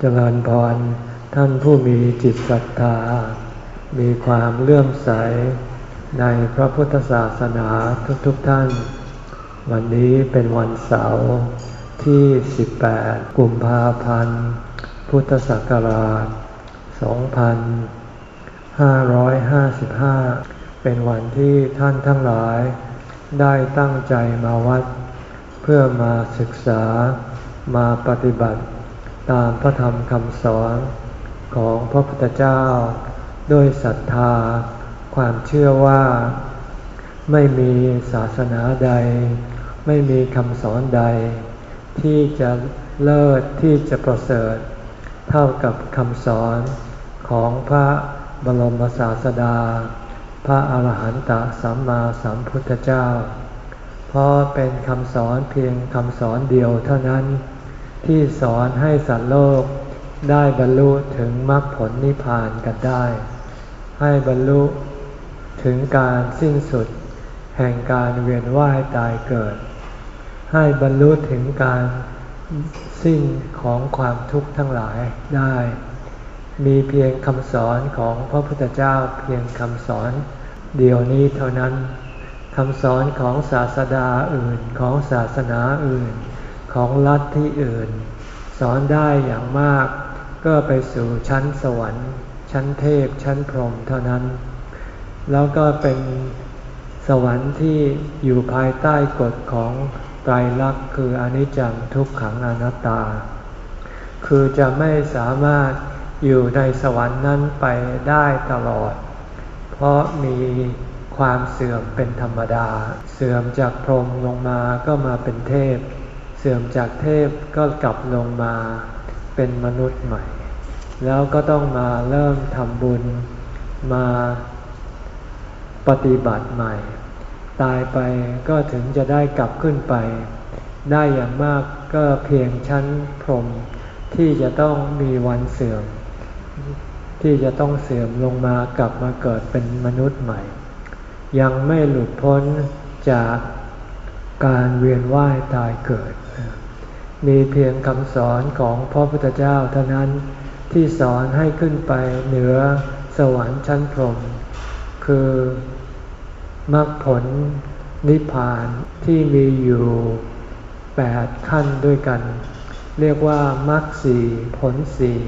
เจริญพรท่านผู้มีจิตศรัทธา มีความเลื่อมใสในพระพุทธศาสนาทุกๆทท่าน วันนี้เป็นวันเสาร์ที่ 18 กุมภาพันธ์ พุทธศักราช 2555 เป็นวันที่ท่านทั้งหลาย ได้ตั้งใจมาวัด เพื่อมาศึกษามาปฏิบัติ ตามพระธรรมคำสอนของพระพุทธเจ้า ด้วยศรัทธา ความเชื่อว่า ไม่มีศาสนาใด ไม่มีคำสอนใด ที่จะเลิศที่จะประเสริฐ เท่ากับคำสอนของพระบรมศาสดา พระอาหารหันตสัมมาสัมพุทธเจ้า เพราะเป็นคำสอนเพียงคำสอนเดียวเท่านั้น ที่สอนให้สัตว์โลกได้บรรลุถึงมรรคผลนิพพานกันได้ ให้บรรลุถึงการสิ้นสุด แห่งการเวียนว่ายตายเกิด ให้บรรลุถึงการสิ้นของความทุกข์ทั้งหลายได้ มีเพียงคำสอนของพระพุทธเจ้าเพียงคำสอนเดียวนี้เท่านั้นคำสอนของศาสดาอื่นของศาสนาอื่น ของลัทธิอื่น สอนได้อย่างมาก ก็ไปสู่ชั้นสวรรค์ ชั้นเทพชั้นพรหมเท่านั้น แล้วก็เป็นสวรรค์ที่อยู่ภายใต้กฎของไตรลักษณ์คืออนิจจังทุกขังอนัตตา คือจะไม่สามารถอยู่ในสวรรค์นั้นไปได้ตลอด เพราะมีความเสื่อมเป็นธรรมดา เสื่อมจากพรหมลงมาก็มาเป็นเทพ สื่อมจากเทพก็กลับลงมาเป็นมนุษย์ใหม่ แล้วก็ต้องมาเริ่มทำบุญมาปฏิบัติใหม่ ตายไปก็ถึงจะได้กลับขึ้นไป ได้อย่างมากก็เพียงชั้นพรมที่จะต้องมีวันเสื่อม ที่จะต้องเสื่อมลงมากลับมาเกิดเป็นมนุษย์ใหม่ ยังไม่หลุดพ้นจากการเวียนว่ายตายเกิด มีเพียงคำสอนของพระพุทธเจ้าเท่านั้นที่สอนให้ขึ้นไปเหนือสวรรค์ชั้นพรหมคือมรรคผลนิพพานที่มีอยู่แปดขั้นด้วยกัน เรียกว่ามรรคสี่ผลสี่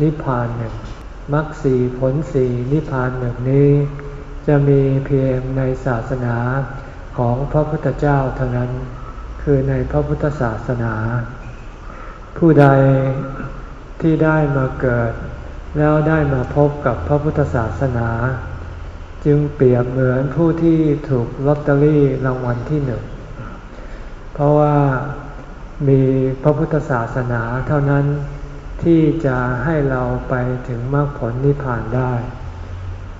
นิพพานหนึ่งมรรคสี่ผลสี่นิพพานหนึ่งนี้ จะมีเพียงในศาสนาของพระพุทธเจ้าเท่านั้น คือในพระพุทธศาสนา ผู้ใดที่ได้มาเกิด แล้วได้มาพบกับพระพุทธศาสนา จึงเปรียบเหมือนผู้ที่ถูกลอตเตอรี่รางวัลที่หนึ่ง เพราะว่ามีพระพุทธศาสนาเท่านั้นที่จะให้เราไปถึงมรรคผลนิพพานได้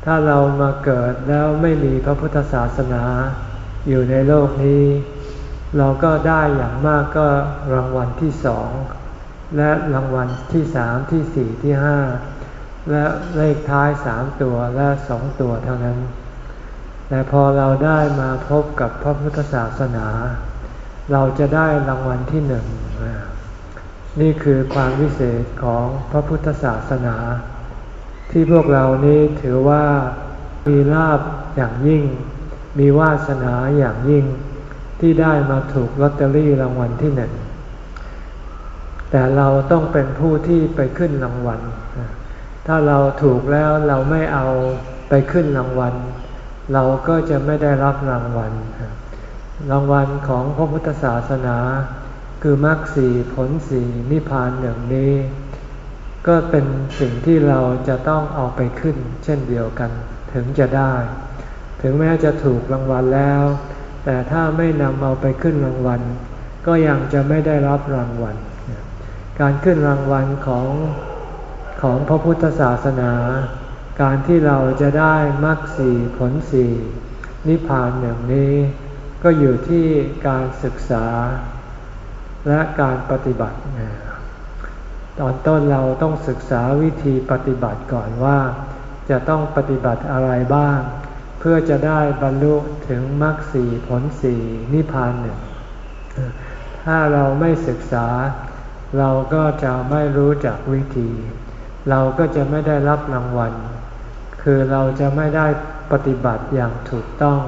ถ้าเรามาเกิดแล้วไม่มีพระพุทธศาสนาอยู่ในโลกนี้ เราก็ได้อย่างมากก็รางวัลที่สองและรางวัลที่สามที่สี่ที่ห้าและเลขท้ายสามตัวและสองตัวเท่านั้น แต่พอเราได้มาพบกับพระพุทธศาสนา เราจะได้รางวัลที่หนึ่ง นี่คือความวิเศษของพระพุทธศาสนา ที่พวกเรานี้ถือว่ามีลาบอย่างยิ่ง มีวาสนาอย่างยิ่ง ที่ได้มาถูกลอตเตอรี่รางวัลที่หนึ่งแต่เราต้องเป็นผู้ที่ไปขึ้นรางวัล ถ้าเราถูกแล้วเราไม่เอาไปขึ้นรางวัล เราก็จะไม่ได้รับรางวัล รางวัลของพระพุทธศาสนา คือมรรคสีผลสีนิพพานอย่างนี้ ก็เป็นสิ่งที่เราจะต้องเอาไปขึ้น เช่นเดียวกัน ถึงจะได้ ถึงแม้จะถูกรางวัลแล้ว แต่ถ้าไม่นำเอาไปขึ้นรางวัล ก็ยังจะไม่ได้รับรางวัล การขึ้นรางวัลของของพระพุทธศาสนา การที่เราจะได้มรรคสีผลสีนิพพานอย่างนี้ ก็อยู่ที่การศึกษาและการปฏิบัติ ตอนต้นเราต้องศึกษาวิธีปฏิบัติก่อนว่า จะต้องปฏิบัติอะไรบ้าง เพื่อจะได้บรรลุถึงมรรคสีผลสีนิพพานหนึ่ง ถ้าเราไม่ศึกษา เราก็จะไม่รู้จักวิธี เราก็จะไม่ได้รับรางวัล คือเราจะไม่ได้ปฏิบัติอย่างถูกต้อง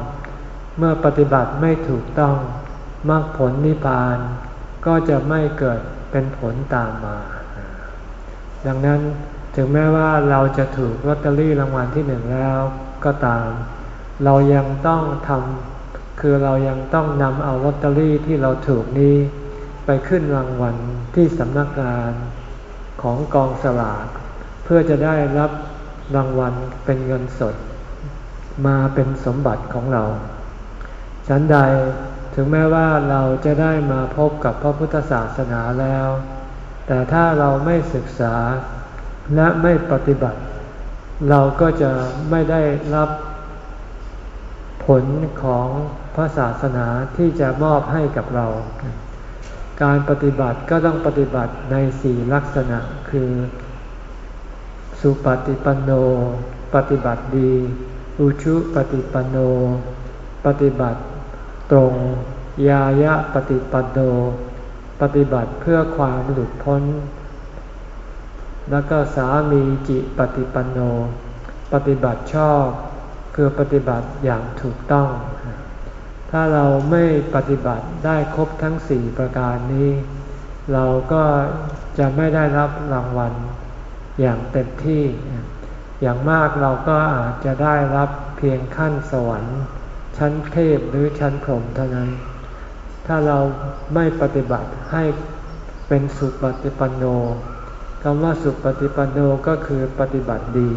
เมื่อปฏิบัติไม่ถูกต้องมรรคผลนิพพาน ก็จะไม่เกิดเป็นผลตามมา ดังนั้นถึงแม้ว่าเราจะถูกลอตเตอรี่รางวัลที่หนึ่งแล้วก็ตาม เรายังต้องทำคือเรายังต้องนำเอาลอตเตอรี่ที่เราถูกนี้ ไปขึ้นรางวัลที่สำนักงานของกองสลากเพื่อจะได้รับรางวัลเป็นเงินสด มาเป็นสมบัติของเรา ฉันใดถึงแม้ว่าเราจะได้มาพบกับพระพุทธศาสนาแล้ว แต่ถ้าเราไม่ศึกษาและไม่ปฏิบัติ เราก็จะไม่ได้รับ ผลของพระศาสนาที่จะมอบให้กับเรา การปฏิบัติก็ต้องปฏิบัติในสี่ลักษณะคือ สุปฏิปันโน ปฏิบัติดี อุชุปฏิปันโน ปฏิบัติตรง ยายะปฏิปันโน ปฏิบัติเพื่อความหลุดพ้น แล้วก็สามีจิปฏิปันโน ปฏิบัติชอบ คือปฏิบัติอย่างถูกต้อง ถ้าเราไม่ปฏิบัติได้ครบทั้งสี่ประการนี้ เราก็จะไม่ได้รับรางวัลอย่างเต็มที่ อย่างมากเราก็อาจจะได้รับเพียงขั้นสวรรค์ ชั้นเทพหรือชั้นพรหมเท่านั้น ถ้าเราไม่ปฏิบัติให้เป็นสุปฏิปันโนคำว่าสุปฏิปันโนก็คือปฏิบัติดี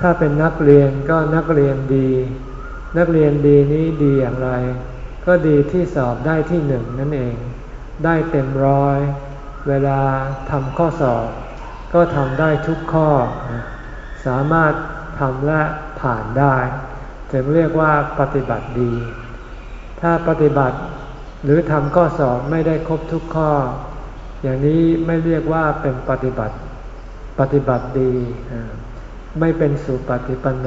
ถ้าเป็นนักเรียนก็นักเรียนดี นักเรียนดีนี้ดีอย่างไร ก็ดีที่สอบได้ที่หนึ่งนั่นเอง ได้เต็มร้อย เวลาทำข้อสอบ ก็ทำได้ทุกข้อ สามารถทำและผ่านได้ถึงเรียกว่าปฏิบัติดี ถ้าปฏิบัติหรือทำข้อสอบไม่ได้ครบทุกข้อ อย่างนี้ไม่เรียกว่าเป็นปฏิบัติ ปฏิบัติดี ไม่เป็นสุปฏิปันโน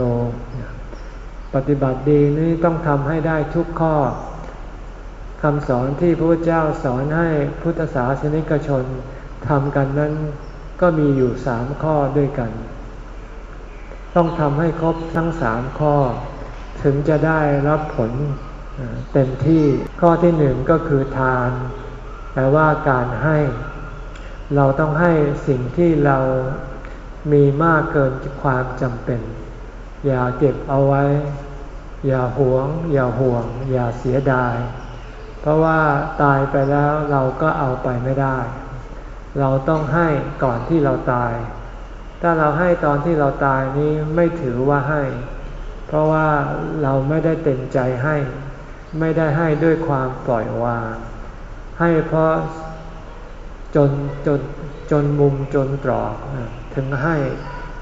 ปฏิบัติดีนี้ต้องทำให้ได้ทุกข้อคำสอนที่พระเจ้าสอนให้พุทธศาสนิกชนทำกันนั้นก็มีอยู่สามข้อด้วยกัน ต้องทำให้ครบทั้งสามข้อ ถึงจะได้รับผลเต็มที่ข้อที่หนึ่งก็คือทาน แปลว่าการให้ เราต้องให้สิ่งที่เรา มีมากเกินความจำเป็น อย่าเก็บเอาไว้ อย่าหวง อย่าห่วง อย่าเสียดาย เพราะว่าตายไปแล้วเราก็เอาไปไม่ได้ เราต้องให้ก่อนที่เราตาย ถ้าเราให้ตอนที่เราตายนี้ไม่ถือว่าให้ เพราะว่าเราไม่ได้เต็มใจให้ ไม่ได้ให้ด้วยความปล่อยวาง ให้เพราะจนจนจนมุมจนตรอก ถึงให้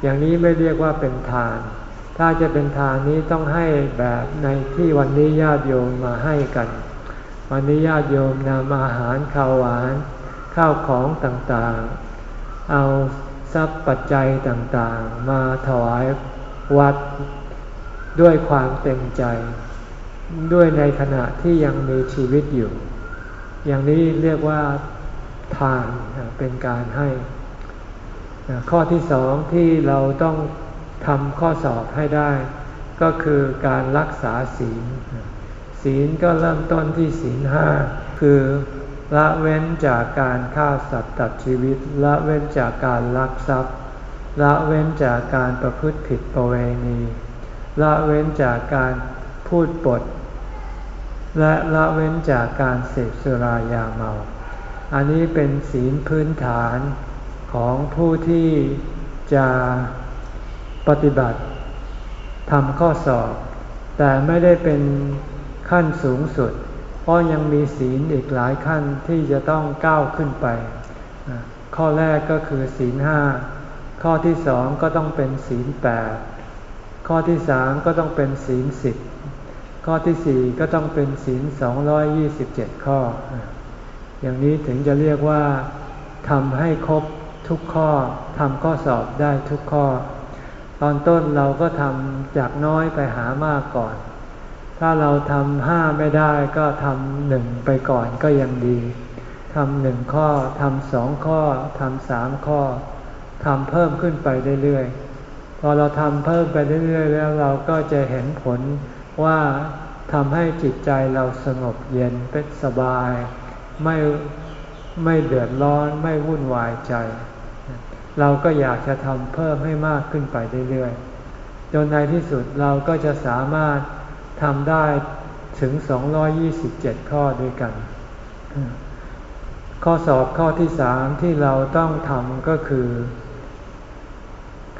อย่างนี้ไม่เรียกว่าเป็นทาน ถ้าจะเป็นทานนี้ต้องให้แบบในที่วันนี้ญาติโยมมาให้กัน วันนี้ญาติโยมนำอาหารข้าวหวาน ข้าวของต่างๆ เอาทรัพย์ปัจจัยต่างๆ มาถวายวัดด้วยความเต็มใจ ด้วยในขณะที่ยังมีชีวิตอยู่ อย่างนี้เรียกว่าทานเป็นการให้ ข้อที่สองที่เราต้องทำข้อสอบให้ได้ ก็คือการรักษาศีล ศีลก็เริ่มต้นที่ศีลห้าคือละเว้นจากการฆ่าสัตว์ตัดชีวิต ละเว้นจากการลักทรัพย์ ละเว้นจากการประพฤติผิดประเวณี ละเว้นจากการพูดปด และละเว้นจากการเสพสุรายาเมา อันนี้เป็นศีลพื้นฐาน ของผู้ที่จะปฏิบัติทำข้อสอบ แต่ไม่ได้เป็นขั้นสูงสุด เพราะยังมีศีลอีกหลายขั้นที่จะต้องก้าวขึ้นไป ข้อแรกก็คือศีลห้าข้อที่สองก็ต้องเป็นศีลแปดข้อที่สามก็ต้องเป็นศีลสิบข้อที่สี่ก็ต้องเป็นศีลสองร้อยยี่สิบเจ็ดข้อ อย่างนี้ถึงจะเรียกว่าทำให้ครบ ทุกข้อทำข้อสอบได้ทุกข้อ ตอนต้นเราก็ทำจากน้อยไปหามากก่อน ถ้าเราทำห้าไม่ได้ก็ทำหนึ่งไปก่อนก็ยังดีทำหนึ่งข้อทำสองข้อทำสามข้อทำเพิ่มขึ้นไปเรื่อยๆ พอเราทำเพิ่มไปเรื่อยๆ แล้วเราก็จะเห็นผลว่าทำให้จิตใจเราสงบเย็นเป็นสบาย ไม่ไม่เดือดร้อนไม่วุ่นวายใจ เราก็อยากจะทำเพิ่มให้มากขึ้นไปเรื่อยๆ จนในที่สุดเราก็จะสามารถทำได้ถึง 227 ข้อด้วยกัน ข้อสอบข้อที่สามที่เราต้องทำก็คือ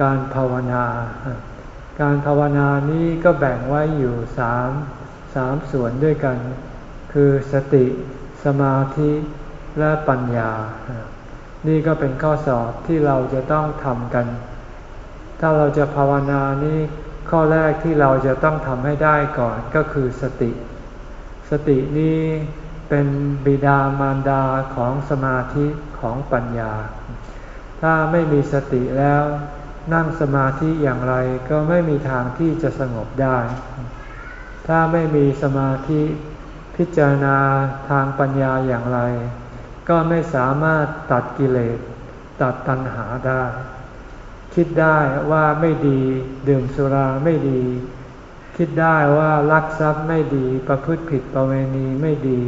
การภาวนา การภาวนานี้ก็แบ่งไว้อยู่สามสามส่วนด้วยกัน คือสติ สมาธิ และปัญญา นี่ก็เป็นข้อสอบที่เราจะต้องทำกัน ถ้าเราจะภาวนานี้ข้อแรกที่เราจะต้องทำให้ได้ก่อนก็คือสติ สตินี้เป็นบิดามารดาของสมาธิของปัญญา ถ้าไม่มีสติแล้ว นั่งสมาธิอย่างไรก็ไม่มีทางที่จะสงบได้ ถ้าไม่มีสมาธิพิจารณาทางปัญญาอย่างไร ก็ไม่สามารถตัดกิเลสตัดตัณหาได้ คิดได้ว่าไม่ดีดื่มสุราไม่ดี คิดได้ว่าลักทรัพย์ไม่ดีประพฤติผิดประเวณีไม่ดี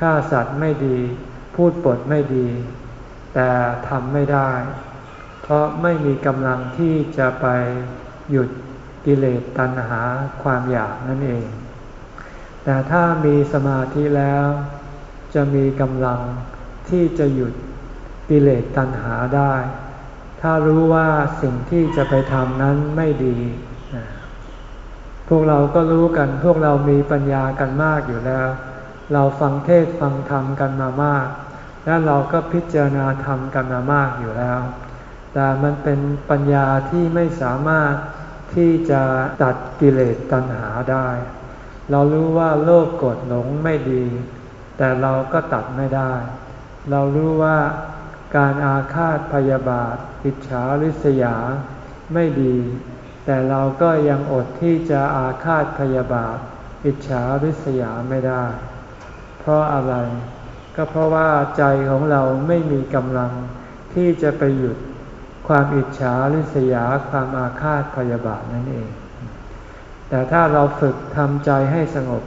ฆ่าสัตว์ไม่ดี พูดปดไม่ดี แต่ทำไม่ได้ เพราะไม่มีกำลังที่จะไปหยุดกิเลสตัณหาความอยากนั่นเอง แต่ถ้ามีสมาธิแล้ว จะมีกำลัง ที่จะหยุดกิเลสตัณหาได้ ถ้ารู้ว่าสิ่งที่จะไปทำนั้นไม่ดี พวกเราก็รู้กัน พวกเรามีปัญญากันมากอยู่แล้ว เราฟังเทศฟังธรรมกันมามาก และเราก็พิจารณาธรรมกันมามากอยู่แล้ว แต่มันเป็นปัญญาที่ไม่สามารถที่จะตัดกิเลสตัณหาได้ เรารู้ว่าโลภโกรธหลงไม่ดี แต่เราก็ตัดไม่ได้ เรารู้ว่าการอาฆาตพยาบาทอิจฉาริษยาไม่ดี แต่เราก็ยังอดที่จะอาฆาตพยาบาท อิจฉาริษยาไม่ได้ เพราะอะไร ก็เพราะว่าใจของเราไม่มีกำลังที่จะไปหยุดความอิจฉาริษยาความอาฆาตพยาบาทนั่นเอง แต่ถ้าเราฝึกทำใจให้สงบ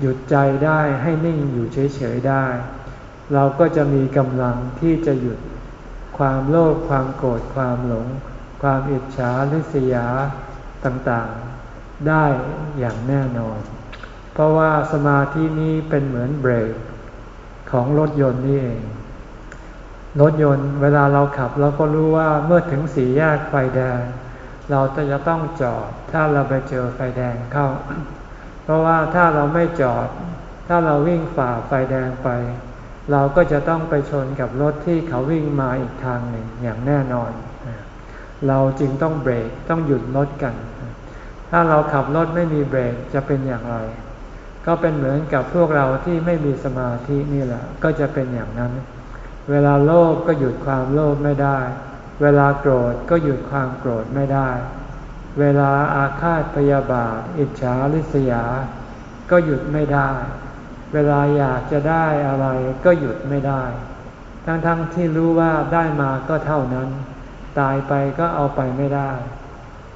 หยุดใจได้ให้นิ่งอยู่เฉยๆได้ เราก็จะมีกำลังที่จะหยุดความโลภความโกรธความหลง ความอิจฉาริษยาต่างๆ ได้อย่างแน่นอน เพราะว่าสมาธินี้เป็นเหมือนเบรกของรถยนต์นี่เอง รถยนต์เวลาเราขับเราก็รู้ว่าเมื่อถึงสี่แยกไฟแดง เราจะต้องจอดถ้าเราไปเจอไฟแดงเข้า เพราะว่าถ้าเราไม่จอด ถ้าเราวิ่งฝ่าไฟแดงไป เราก็จะต้องไปชนกับรถที่เขาวิ่งมาอีกทางหนึ่งอย่างแน่นอน เราจึงต้องเบรกต้องหยุดรถกัน ถ้าเราขับรถไม่มีเบรกจะเป็นอย่างไร ก็เป็นเหมือนกับพวกเราที่ไม่มีสมาธินี่แหละ ก็จะเป็นอย่างนั้น เวลาโลภก็หยุดความโลภไม่ได้ เวลาโกรธก็หยุดความโกรธไม่ได้ เวลาอาฆาตพยาบาท อิจฉาริษยา ก็หยุดไม่ได้ เวลาอยากจะได้อะไรก็หยุดไม่ได้ ทั้งๆทที่รู้ว่าได้มาก็เท่านั้น ตายไปก็เอาไปไม่ได้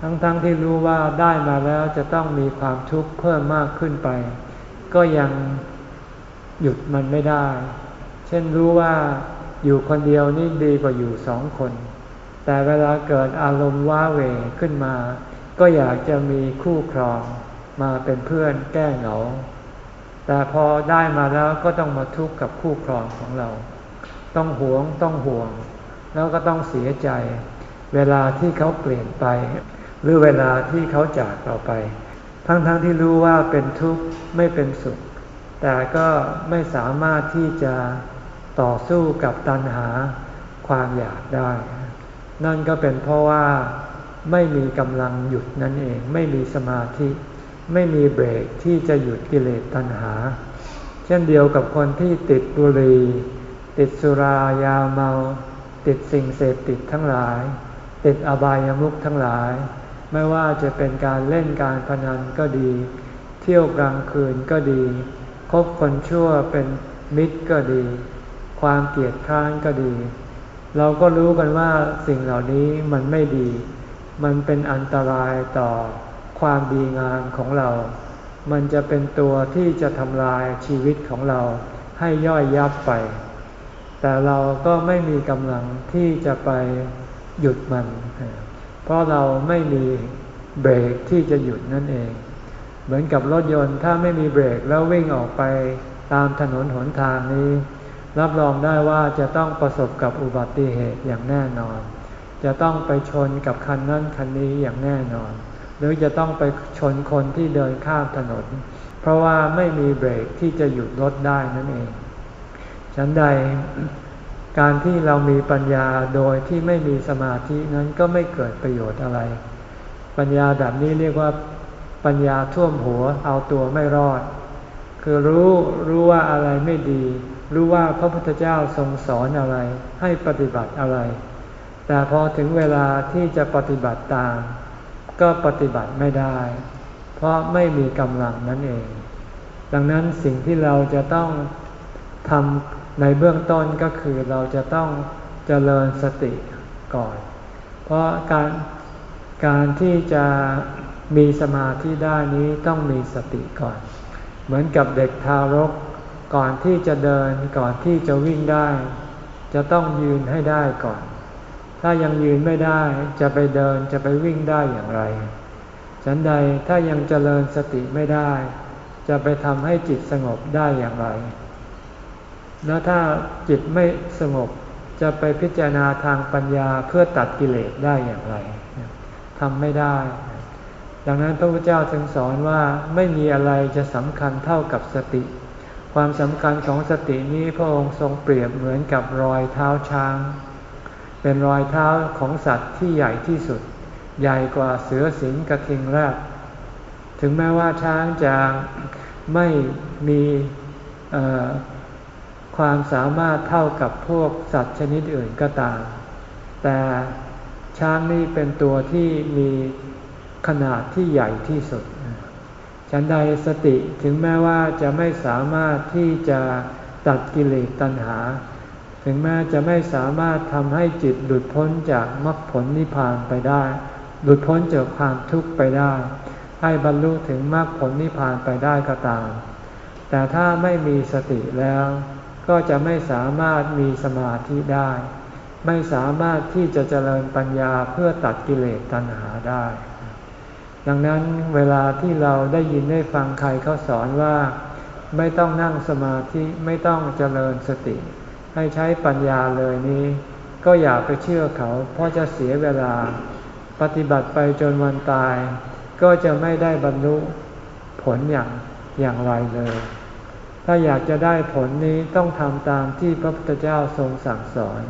ทั้งๆทที่รู้ว่าได้มาแล้วจะต้องมีความทุกข์เพิ่มมากขึ้นไป ก็ยังหยุดมันไม่ได้ เช่นรู้ว่าอยู่คนเดียวนี่ดีกว่าอยู่สองคน แต่เวลาเกิดอารมณ์ว้าเหวขึ้นมา ก็อยากจะมีคู่ครองมาเป็นเพื่อนแก้เหงา แต่พอได้มาแล้วก็ต้องมาทุกข์กับคู่ครองของเรา ต้องหวงต้องห่วง แล้วก็ต้องเสียใจ เวลาที่เขาเปลี่ยนไป หรือเวลาที่เขาจากเราไป ทั้งๆทที่รู้ว่าเป็นทุกข์ไม่เป็นสุข แต่ก็ไม่สามารถที่จะต่อสู้กับตัณหาความอยากได้ นั่นก็เป็นเพราะว่าไม่มีกำลังหยุดนั่นเอง ไม่มีสมาธิ ไม่มีเบรกที่จะหยุดกิเลสตัณหา เช่นเดียวกับคนที่ติดบุหรี่ติดสุรายาเมา ติดสิ่งเสพติดทั้งหลาย ติดอบายามุขทั้งหลาย ไม่ว่าจะเป็นการเล่นการพนันก็ดี เที่ยวกลางคืนก็ดี คบคนชั่วเป็นมิตรก็ดี ความเกลียดค้านก็ดี เราก็รู้กันว่าสิ่งเหล่านี้มันไม่ดี มันเป็นอันตรายต่อ ความดีงามของเรา มันจะเป็นตัวที่จะทำลายชีวิตของเราให้ย่อยยับไป แต่เราก็ไม่มีกำลังที่จะไปหยุดมัน เพราะเราไม่มีเบรกที่จะหยุดนั่นเอง เหมือนกับรถยนต์ถ้าไม่มีเบรกแล้ววิ่งออกไปตามถนนหนทางนี้ รับรองได้ว่าจะต้องประสบกับอุบัติเหตุอย่างแน่นอน จะต้องไปชนกับคันนั้นคันนี้อย่างแน่นอน หรือจะต้องไปชนคนที่เดินข้ามถนน เพราะว่าไม่มีเบรกที่จะหยุดรถได้นั่นเอง ฉันใดการที่เรามีปัญญาโดยที่ไม่มีสมาธินั้นก็ไม่เกิดประโยชน์อะไร ปัญญาแบบนี้เรียกว่าปัญญาท่วมหัวเอาตัวไม่รอด คือรู้รู้ว่าอะไรไม่ดี รู้ว่าพระพุทธเจ้าทรงสอนอะไรให้ปฏิบัติอะไร แต่พอถึงเวลาที่จะปฏิบัติตาม ก็ปฏิบัติไม่ได้ เพราะไม่มีกำลังนั่นเอง ดังนั้นสิ่งที่เราจะต้องทำในเบื้องต้นก็คือเราจะต้องเจริญสติก่อน เพราะการการที่จะมีสมาธิได้นี้ต้องมีสติก่อน เหมือนกับเด็กทารก ก่อนที่จะเดินก่อนที่จะวิ่งได้ จะต้องยืนให้ได้ก่อน ถ้ายังยืนไม่ได้จะไปเดินจะไปวิ่งได้อย่างไร ฉันใดถ้ายังเจริญสติไม่ได้ จะไปทำให้จิตสงบได้อย่างไร แล้วถ้าจิตไม่สงบจะไปพิจารณาทางปัญญาเพื่อตัดกิเลสได้อย่างไรทำไม่ได้ ดังนั้นพระพุทธเจ้าจึงสอนว่าไม่มีอะไรจะสำคัญเท่ากับสติ ความสำคัญของสตินี้พระองค์ทรงเปรียบเหมือนกับรอยเท้าช้าง เป็นรอยเท้าของสัตว์ที่ใหญ่ที่สุด ใหญ่กว่าเสือสิงกระทิงแรก ถึงแม้ว่าช้างจะไม่มีความสามารถเท่ากับพวกสัตว์ชนิดอื่นก็ตาม แต่ช้างนี่เป็นตัวที่มีขนาดที่ใหญ่ที่สุด ฉันใดสติถึงแม้ว่าจะไม่สามารถที่จะตัดกิเลสตัณหา ถึงแม้จะไม่สามารถทำให้จิตหลุดพ้นจากมรรคผลนิพพานไปได้ หลุดพ้นจากความทุกข์ไปได้ ให้บรรลุถึงมรรคผลนิพพานไปได้ก็ตาม แต่ถ้าไม่มีสติแล้ว ก็จะไม่สามารถมีสมาธิได้ ไม่สามารถที่จะเจริญปัญญาเพื่อตัดกิเลสตัณหาได้ ดังนั้นเวลาที่เราได้ยินได้ฟังใครเขาสอนว่า ไม่ต้องนั่งสมาธิไม่ต้องเจริญสติ ให้ใช้ปัญญาเลยนี้ ก็อย่าไปเชื่อเขา เพราะจะเสียเวลา ปฏิบัติไปจนวันตาย ก็จะไม่ได้บรรลุผลอย่างอย่างไรเลย ถ้าอยากจะได้ผลนี้ต้องทำตามที่พระพุทธเจ้าทรงสั่งสอน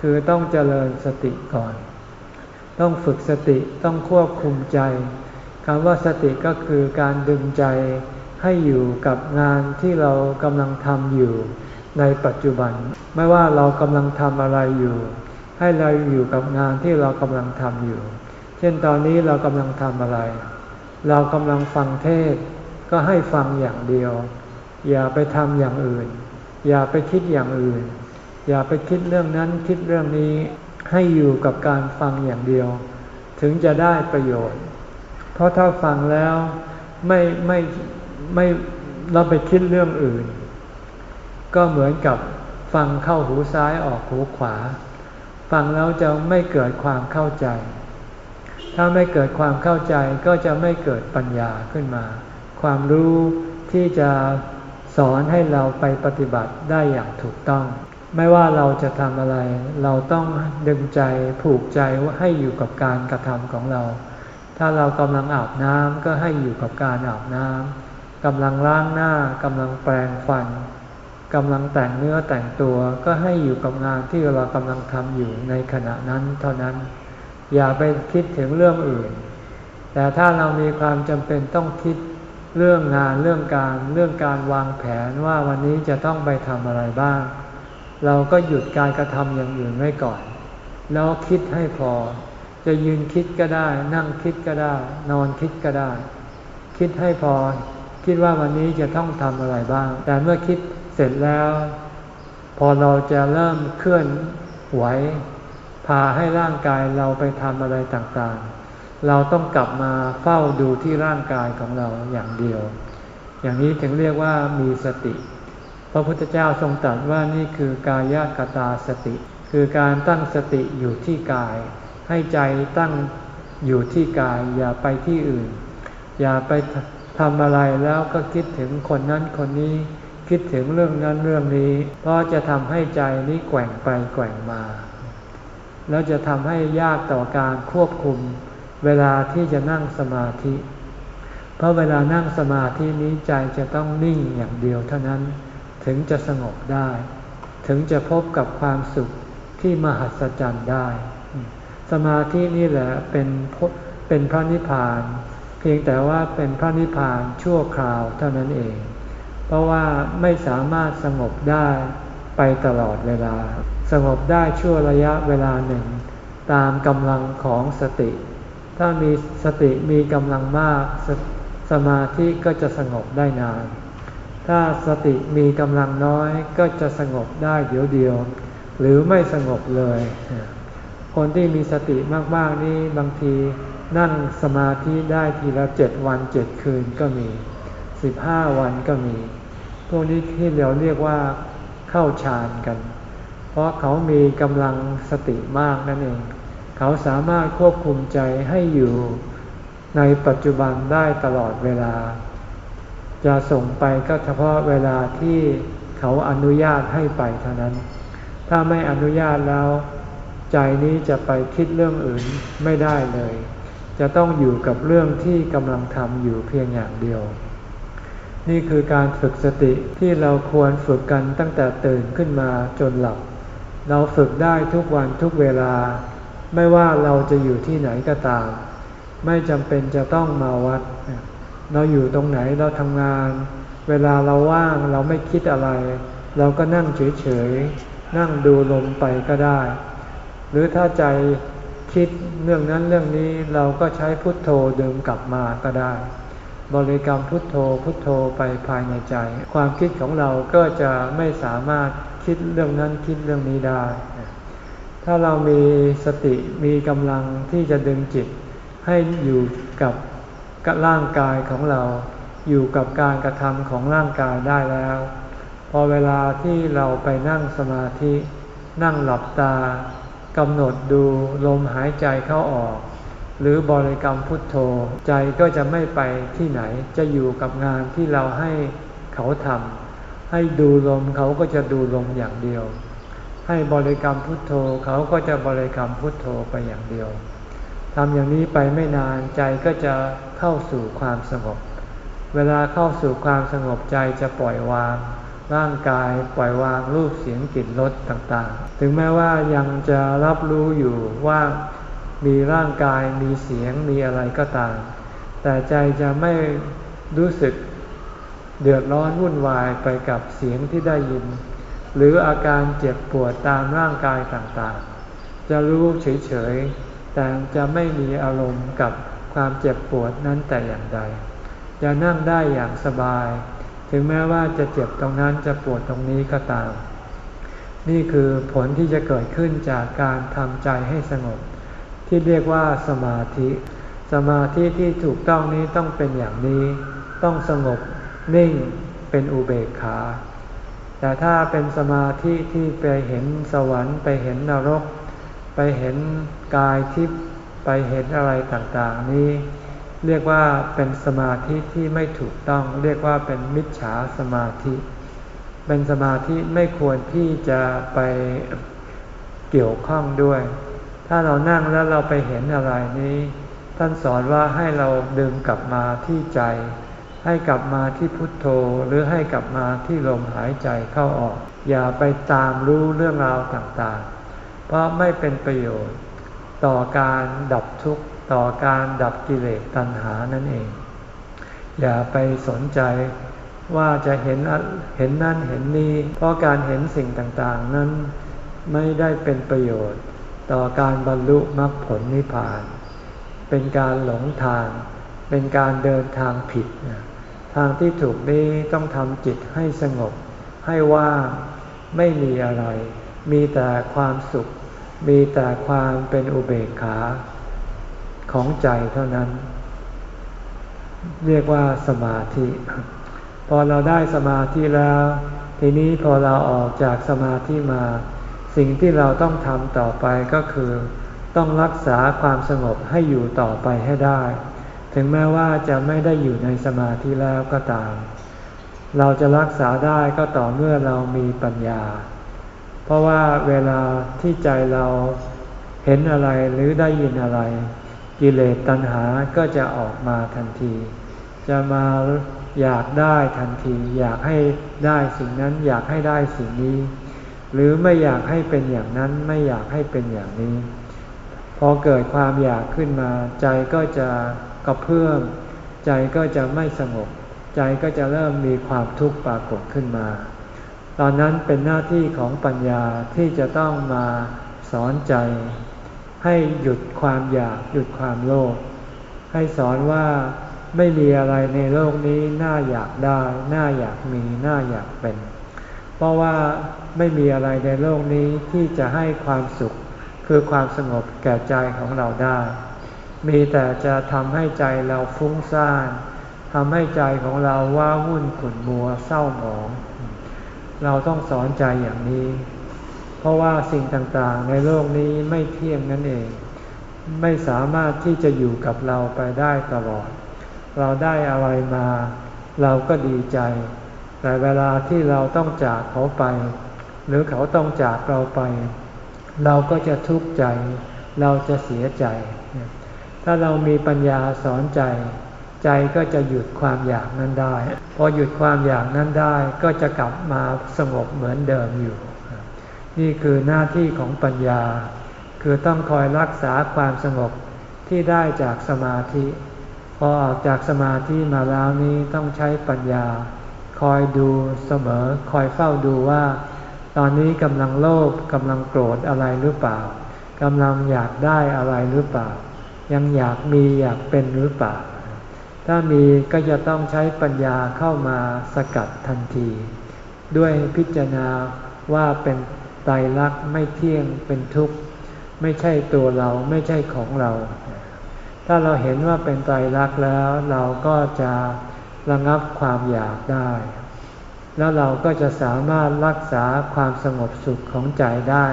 คือต้องเจริญสติก่อน ต้องฝึกสติต้องควบคุมใจคำว่าสติก็คือการดึงใจให้อยู่กับงานที่เรากำลังทำอยู่ ในปัจจุบัน ไม่ว่าเรากำลังทำอะไรอยู่ ให้เราอยู่กับงานที่เรากำลังทำอยู่ เช่นตอนนี้เรากำลังทำอะไร เรากำลังฟังเทศ ก็ให้ฟังอย่างเดียว อย่าไปทำอย่างอื่น อย่าไปคิดอย่างอื่น อย่าไปคิดเรื่องนั้นคิดเรื่องนี้ให้อยู่กับการฟังอย่างเดียว ถึงจะได้ประโยชน์ เพราะถ้าฟังแล้วไม่ไม่ไม่เราไปคิดเรื่องอื่น ก็เหมือนกับฟังเข้าหูซ้ายออกหูขวา ฟังแล้วจะไม่เกิดความเข้าใจ ถ้าไม่เกิดความเข้าใจก็จะไม่เกิดปัญญาขึ้นมา ความรู้ที่จะสอนให้เราไปปฏิบัติได้อย่างถูกต้อง ไม่ว่าเราจะทำอะไร เราต้องดึงใจผูกใจว่าให้อยู่กับการกระทำของเรา ถ้าเรากำลังอาบน้ำก็ให้อยู่กับการอาบน้ำกำลังล้างหน้ากำลังแปรงฟัน กำลังแต่งเนื้อแต่งตัวก็ให้อยู่กับงานที่เรากำลังทำอยู่ในขณะนั้นเท่านั้น อย่าไปคิดถึงเรื่องอื่น แต่ถ้าเรามีความจำเป็นต้องคิดเรื่องงานเรื่องการเรื่องการวางแผนว่าวันนี้จะต้องไปทำอะไรบ้าง เราก็หยุดการกระทำอย่างอื่นไว้ก่อน แล้วคิดให้พอ จะยืนคิดก็ได้ นั่งคิดก็ได้ นอนคิดก็ได้ คิดให้พอ คิดว่าวันนี้จะต้องทำอะไรบ้าง แต่เมื่อคิด เสร็จแล้ว พอเราจะเริ่มเคลื่อนไหวพาให้ร่างกายเราไปทำอะไรต่างๆ เราต้องกลับมาเฝ้าดูที่ร่างกายของเราอย่างเดียว อย่างนี้ถึงเรียกว่ามีสติ พระพุทธเจ้าทรงตรัสว่านี่คือกายกตาสติ คือการตั้งสติอยู่ที่กาย ให้ใจตั้งอยู่ที่กายอย่าไปที่อื่น อย่าไปทำอะไรแล้วก็คิดถึงคนนั้นคนนี้ คิดถึงเรื่องนั้นเรื่องนี้ เพราะจะทำให้ใจนี้แกว่งไปแกว่งมา แล้วจะทำให้ยากต่อการควบคุมเวลาที่จะนั่งสมาธิ เพราะเวลานั่งสมาธินี้ใจจะต้องนิ่งอย่างเดียวเท่านั้นถึงจะสงบได้ ถึงจะพบกับความสุขที่มหัศจรรย์ได้ สมาธินี่แหละเป็นเป็นพระนิพพาน เพียงแต่ว่าเป็นพระนิพพานชั่วคราวเท่านั้นเอง เพราะว่าไม่สามารถสงบได้ไปตลอดเวลา สงบได้ชั่วระยะเวลาหนึ่ง ตามกำลังของสติ ถ้ามีสติมีกำลังมากสสมาธิก็จะสงบได้นาน ถ้าสติมีกำลังน้อยก็จะสงบได้เดี๋ยวเดียว หรือไม่สงบเลย คนที่มีสติมากๆนี่บางทีนั่งสมาธิได้ทีละเจ็ดวันเจ็ดคืนก็มีสิบห้าวันก็มี พวกนี้ที่เราเรียกว่าเข้าฌานกัน เพราะเขามีกำลังสติมากนั่นเอง เขาสามารถควบคุมใจให้อยู่ในปัจจุบันได้ตลอดเวลา จะส่งไปก็เฉพาะเวลาที่เขาอนุญาตให้ไปเท่านั้น ถ้าไม่อนุญาตแล้ว ใจนี้จะไปคิดเรื่องอื่นไม่ได้เลย จะต้องอยู่กับเรื่องที่กำลังทำอยู่เพียงอย่างเดียว นี่คือการฝึกสติที่เราควรฝึกกันตั้งแต่ตื่นขึ้นมาจนหลับ เราฝึกได้ทุกวันทุกเวลา ไม่ว่าเราจะอยู่ที่ไหนก็ตาม ไม่จำเป็นจะต้องมาวัด เราอยู่ตรงไหนเราทำงาน เวลาเราว่างเราไม่คิดอะไร เราก็นั่งเฉยๆ นั่งดูลมไปก็ได้ หรือถ้าใจคิดเรื่องนั้นเรื่องนี้เราก็ใช้พุทโธเดิมกลับมาก็ได้ บริกรรมพุทโธพุทโธไปภายในใจ ความคิดของเราก็จะไม่สามารถคิดเรื่องนั้นคิดเรื่องนี้ได้ ถ้าเรามีสติมีกำลังที่จะดึงจิต ให้อยู่กับร่างกายของเรา อยู่กับการกระทำของร่างกายได้แล้ว พอเวลาที่เราไปนั่งสมาธิ นั่งหลับตากำหนดดูลมหายใจเข้าออก หรือบริกรรมพุทโธ ใจก็จะไม่ไปที่ไหน จะอยู่กับงานที่เราให้เขาทำให้ดูลมเขาก็จะดูลมอย่างเดียว ให้บริกรรมพุทโธเขาก็จะบริกรรมพุทโธไปอย่างเดียวทำอย่างนี้ไปไม่นานใจก็จะเข้าสู่ความสงบ เวลาเข้าสู่ความสงบใจจะปล่อยวาง ร่างกายปล่อยวางรูปเสียงกลิ่นรสต่างๆ ถึงแม้ว่ายังจะรับรู้อยู่ว่า มีร่างกายมีเสียงมีอะไรก็ตาม แต่ใจจะไม่รู้สึกเดือดร้อนวุ่นวายไปกับเสียงที่ได้ยิน หรืออาการเจ็บปวดตามร่างกายต่างๆ จะรู้เฉยๆ แต่จะไม่มีอารมณ์กับความเจ็บปวดนั้นแต่อย่างใด จะนั่งได้อย่างสบาย ถึงแม้ว่าจะเจ็บตรงนั้นจะปวดตรงนี้ก็ตาม นี่คือผลที่จะเกิดขึ้นจากการทำใจให้สงบ ที่เรียกว่าสมาธิ สมาธิที่ถูกต้องนี้ต้องเป็นอย่างนี้ ต้องสงบนิ่งเป็นอุเบกขา แต่ถ้าเป็นสมาธิที่ไปเห็นสวรรค์ไปเห็นนรก ไปเห็นกายทิพย์ไปเห็นอะไรต่างๆ นี้ เรียกว่าเป็นสมาธิที่ไม่ถูกต้อง เรียกว่าเป็นมิจฉาสมาธิ เป็นสมาธิไม่ควรที่จะไปเกี่ยวข้องด้วย ถ้าเรานั่งแล้วเราไปเห็นอะไรนี้ ท่านสอนว่าให้เราดึงกลับมาที่ใจ ให้กลับมาที่พุทโธหรือให้กลับมาที่ลมหายใจเข้าออก อย่าไปตามรู้เรื่องราวต่างๆ เพราะไม่เป็นประโยชน์ ต่อการดับทุกข์ต่อการดับกิเลสตัณหานั่นเอง อย่าไปสนใจว่าจะเห็นเห็นนั่นเห็นนี่เพราะการเห็นสิ่งต่างๆ นั้นไม่ได้เป็นประโยชน์ ต่อการบรรลุมรรคผลนิพพาน เป็นการหลงทาง เป็นการเดินทางผิด ทางที่ถูกนี้ต้องทำจิตให้สงบ ให้ว่างไม่มีอะไร มีแต่ความสุข มีแต่ความเป็นอุเบกขาของใจเท่านั้น เรียกว่าสมาธิ พอเราได้สมาธิแล้ว ทีนี้พอเราออกจากสมาธิมา สิ่งที่เราต้องทำต่อไปก็คือ ต้องรักษาความสงบให้อยู่ต่อไปให้ได้ ถึงแม้ว่าจะไม่ได้อยู่ในสมาธิแล้วก็ตาม เราจะรักษาได้ก็ต่อเมื่อเรามีปัญญา เพราะว่าเวลาที่ใจเราเห็นอะไรหรือได้ยินอะไร กิเลสตัณหาก็จะออกมาทันที จะมาอยากได้ทันที อยากให้ได้สิ่งนั้นอยากให้ได้สิ่งนี้ หรือไม่อยากให้เป็นอย่างนั้นไม่อยากให้เป็นอย่างนี้ พอเกิดความอยากขึ้นมา ใจก็จะกระเพื่อมใจก็จะไม่สงบ ใจก็จะเริ่มมีความทุกข์ปรากฏขึ้นมา ตอนนั้นเป็นหน้าที่ของปัญญาที่จะต้องมาสอนใจ ให้หยุดความอยากหยุดความโลภให้สอนว่าไม่มีอะไรในโลกนี้น่าอยากได้ น่าอยากมี น่าอยากเป็น เพราะว่าไม่มีอะไรในโลกนี้ที่จะให้ความสุข คือความสงบแก่ใจของเราได้ มีแต่จะทำให้ใจเราฟุ้งซ่านทำให้ใจของเราว้าวุ่นขุ่นมัวเศร้าหมอง เราต้องสอนใจอย่างนี้ เพราะว่าสิ่งต่างๆ ในโลกนี้ไม่เที่ยงนั่นเอง ไม่สามารถที่จะอยู่กับเราไปได้ตลอด เราได้อะไรมา เราก็ดีใจ แต่เวลาที่เราต้องจากเขาไป หรือเขาต้องจากเราไป เราก็จะทุกข์ใจ เราจะเสียใจ ถ้าเรามีปัญญาสอนใจ ใจก็จะหยุดความอยากนั้นได้ พอหยุดความอยากนั้นได้ก็จะกลับมาสงบเหมือนเดิมอยู่ นี่คือหน้าที่ของปัญญา คือต้องคอยรักษาความสงบที่ได้จากสมาธิ พอออกจากสมาธิมาแล้วนี้ต้องใช้ปัญญา คอยดูเสมอคอยเฝ้าดูว่า ตอนนี้กำลังโลภกำลังโกรธอะไรหรือเปล่ากำลังอยากได้อะไรหรือเปล่า ยังอยากมีอยากเป็นหรือเปล่า ถ้ามีก็จะต้องใช้ปัญญาเข้ามาสกัดทันที ด้วยพิจารณาว่าเป็นไตายรักษณ์ไม่เที่ยงเป็นทุกข์ ไม่ใช่ตัวเราไม่ใช่ของเรา ถ้าเราเห็นว่าเป็นไตรลักษณ์แล้วเราก็จะ ระงับความอยากได้ แล้วเราก็จะสามารถรักษาความสงบสุขของใจได้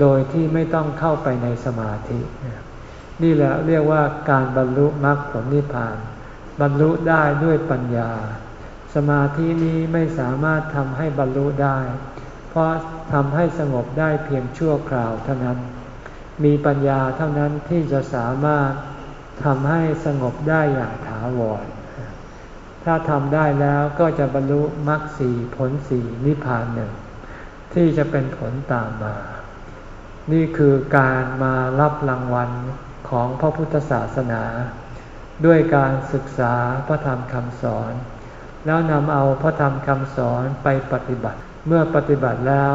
โดยที่ไม่ต้องเข้าไปในสมาธิ นี่แหละเรียกว่าการบรรลุมรรคผลนิพพาน บรรลุได้ด้วยปัญญา สมาธินี้ไม่สามารถทำให้บรรลุได้ เพราะทำให้สงบได้เพียงชั่วคราวเท่านั้น มีปัญญาเท่านั้นที่จะสามารถทำให้สงบได้อย่างถาวร ถ้าทำได้แล้วก็จะบรรลุมรรคสีผลสีนิพพานหนึ่ง ที่จะเป็นผลตามมา นี่คือการมารับรางวัลของพระพุทธศาสนา ด้วยการศึกษาพระธรรมคำสอน แล้วนำเอาพระธรรมคำสอนไปปฏิบัติ เมื่อปฏิบัติแล้ว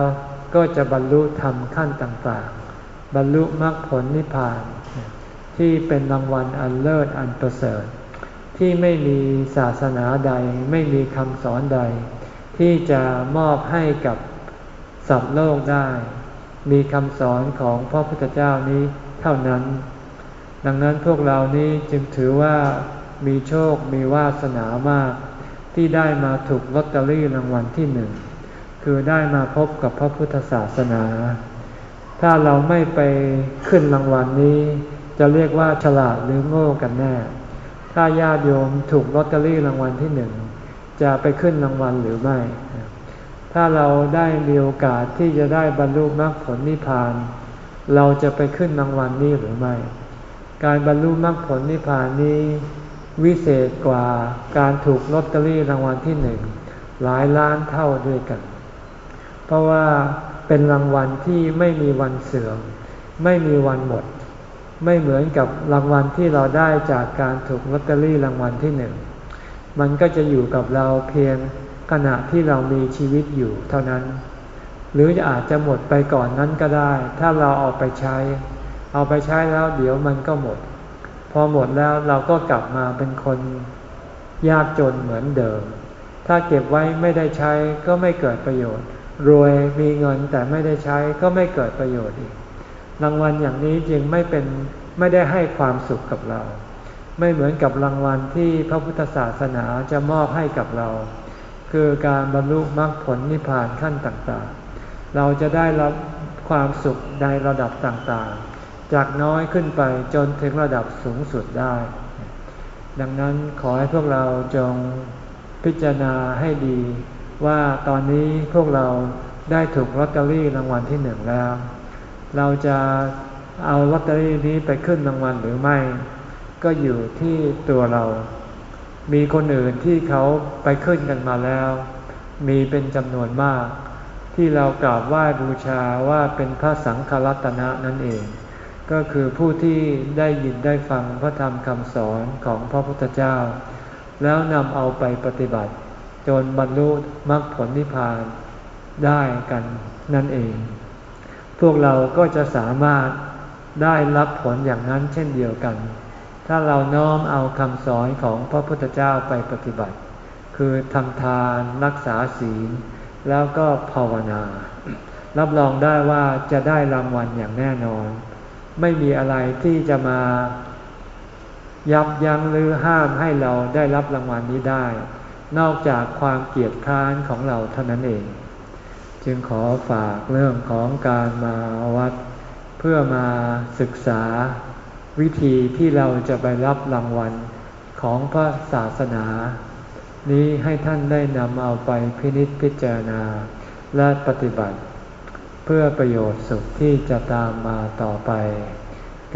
ก็จะบรรลุธรรมขั้นต่างๆ บรรลุมรรคผลนิพพาน ที่เป็นรางวัลอันเลิศอันประเสริฐ ที่ไม่มีศาสนาใด ไม่มีคำสอนใด ที่จะมอบให้กับสัตว์โลกได้ มีคำสอนของพระพุทธเจ้านี้เท่านั้น ดังนั้นพวกเรานี้จึงถือว่ามีโชคมีวาสนามาก ที่ได้มาถูกลอตเตอรี่รางวัลที่หนึ่งคือได้มาพบกับพระพุทธศาสนา ถ้าเราไม่ไปขึ้นรางวัลนนี้ จะเรียกว่าฉลาดหรือโง่กันแน่ ถ้าญาติโยมถูกลอตเตอรี่รางวัลที่หนึ่งจะไปขึ้นรางวัลหรือไม่ ถ้าเราได้มีโอกาสที่จะได้บรรลุมรรคผลนิพพาน เราจะไปขึ้นรางวัลนี้หรือไม่ การบรรลุมรรคผลนิพพานนี้ วิเศษกว่าการถูกลอตเตอรี่รางวัลที่หนึ่งหลายล้านเท่าด้วยกัน เพราะว่าเป็นรางวัลที่ไม่มีวันเสื่อม ไม่มีวันหมด ไม่เหมือนกับรางวัลที่เราได้จากการถูกลอตเตอรี่รางวัลที่หนึ่ง มันก็จะอยู่กับเราเพียงขณะที่เรามีชีวิตอยู่เท่านั้น หรืออาจจะหมดไปก่อนนั้นก็ได้ ถ้าเราเอาไปใช้ เอาไปใช้แล้วเดี๋ยวมันก็หมด พอหมดแล้วเราก็กลับมาเป็นคนยากจนเหมือนเดิม ถ้าเก็บไว้ไม่ได้ใช้ก็ไม่เกิดประโยชน์ รวยมีเงินแต่ไม่ได้ใช้ก็ไม่เกิดประโยชน์อีก รางวัลอย่างนี้จึงไม่เป็นไม่ได้ให้ความสุขกับเรา ไม่เหมือนกับรางวัลที่พระพุทธศาสนาจะมอบให้กับเรา คือการบรรลุมรรคผลนิพพานขั้นต่างๆ เราจะได้รับความสุขในระดับต่างๆ จากน้อยขึ้นไปจนถึงระดับสูงสุดได้ ดังนั้นขอให้พวกเราจงพิจารณาให้ดี ว่าตอนนี้พวกเราได้ถูกลอตเตอรี่รางวัลที่หนึ่งแล้ว เราจะเอาลอตเตอรี่นี้ไปขึ้นรางวัลหรือไม่ ก็อยู่ที่ตัวเรา มีคนอื่นที่เขาไปขึ้นกันมาแล้ว มีเป็นจำนวนมาก ที่เรากราบไหว้บูชาว่าเป็นพระสังฆรัตนะนั่นเอง ก็คือผู้ที่ได้ยินได้ฟังพระธรรมคำสอนของพระพุทธเจ้า แล้วนำเอาไปปฏิบัติ จนบรรลุมรรคผลนิพพานได้กันนั่นเอง พวกเราก็จะสามารถได้รับผลอย่างนั้นเช่นเดียวกัน ถ้าเราน้อมเอาคำสอนของพระพุทธเจ้าไปปฏิบัติ คือทำทานรักษาศีล แล้วก็ภาวนา รับรองได้ว่าจะได้รางวัลอย่างแน่นอน ไม่มีอะไรที่จะมา ยับยั้งหรือห้ามให้เราได้รับรางวัลนี้ได้ นอกจากความเกียดคร้านของเราเท่านั้นเอง จึงขอฝากเรื่องของการมาวัด เพื่อมาศึกษาวิธีที่เราจะไปรับรางวัลของพระศาสนา นี้ให้ท่านได้นำเอาไปพินิจพิจารณาและปฏิบัติ เพื่อประโยชน์สุขที่จะตามมาต่อไป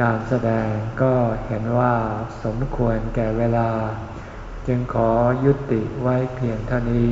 การแสดงก็เห็นว่าสมควรแก่เวลา จึงขอยุติไว้เพียงเท่านี้